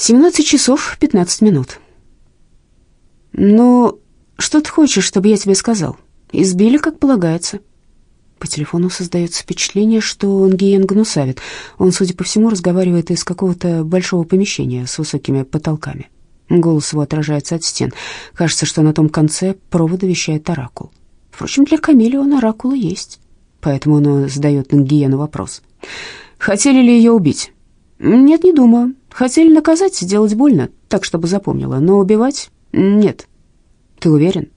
17 часов 15 минут. «Ну, что ты хочешь, чтобы я тебе сказал? Избили, как полагается». По телефону создается впечатление, что Нгиен гнусавит. Он, судя по всему, разговаривает из какого-то большого помещения с высокими потолками. Голос его отражается от стен. Кажется, что на том конце провода вещает оракул. Впрочем, для Камиля он оракула есть. Поэтому он задает Нгиену вопрос. «Хотели ли ее убить?» «Нет, не думаю. Хотели наказать, сделать больно, так, чтобы запомнила, но убивать — нет». «Ты уверен?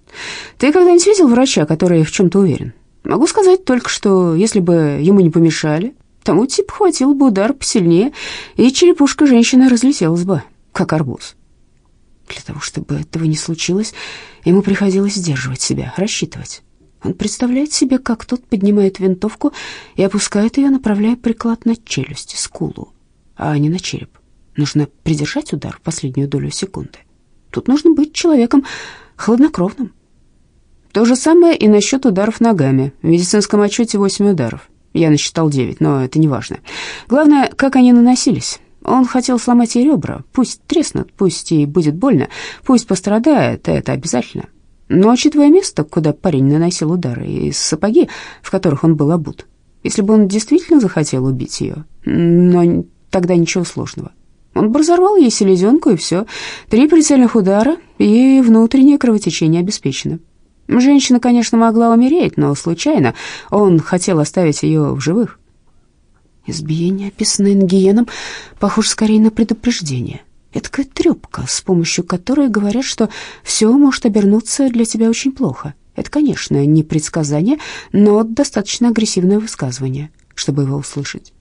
Ты когда-нибудь видел врача, который в чем-то уверен?» «Могу сказать только, что если бы ему не помешали, тому типа хватил бы удар посильнее, и черепушка женщины разлетелась бы, как арбуз». Для того, чтобы этого не случилось, ему приходилось сдерживать себя, рассчитывать. Он представляет себе, как тот поднимает винтовку и опускает ее, направляя приклад на челюсть, скулу, а не на череп. Нужно придержать удар в последнюю долю секунды. Тут нужно быть человеком хладнокровным. То же самое и насчет ударов ногами. В медицинском отчете 8 ударов. Я насчитал 9, но это не важно. Главное, как они наносились. Он хотел сломать ей ребра. Пусть треснут, пусть ей будет больно, пусть пострадает, это обязательно. Но учитывая место, куда парень наносил удары, и сапоги, в которых он был обут, если бы он действительно захотел убить ее, но тогда ничего сложного. Он разорвал ей селезенку, и все. Три прицельных удара, и внутреннее кровотечение обеспечено. Женщина, конечно, могла умереть, но случайно он хотел оставить ее в живых. Избиение, описанное Нгиеном, похоже скорее на предупреждение. Эдакая трепка, с помощью которой говорят, что все может обернуться для тебя очень плохо. Это, конечно, не предсказание, но достаточно агрессивное высказывание, чтобы его услышать.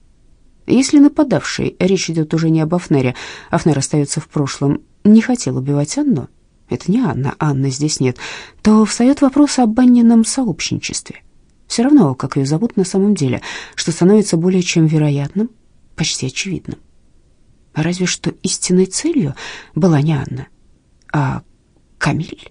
Если нападавший, речь идет уже не об Афнере, Афнер остается в прошлом, не хотел убивать Анну, это не Анна, Анны здесь нет, то встает вопрос об Аннином сообщничестве. Все равно, как ее зовут на самом деле, что становится более чем вероятным, почти очевидным. Разве что истинной целью была не Анна, а Камиль.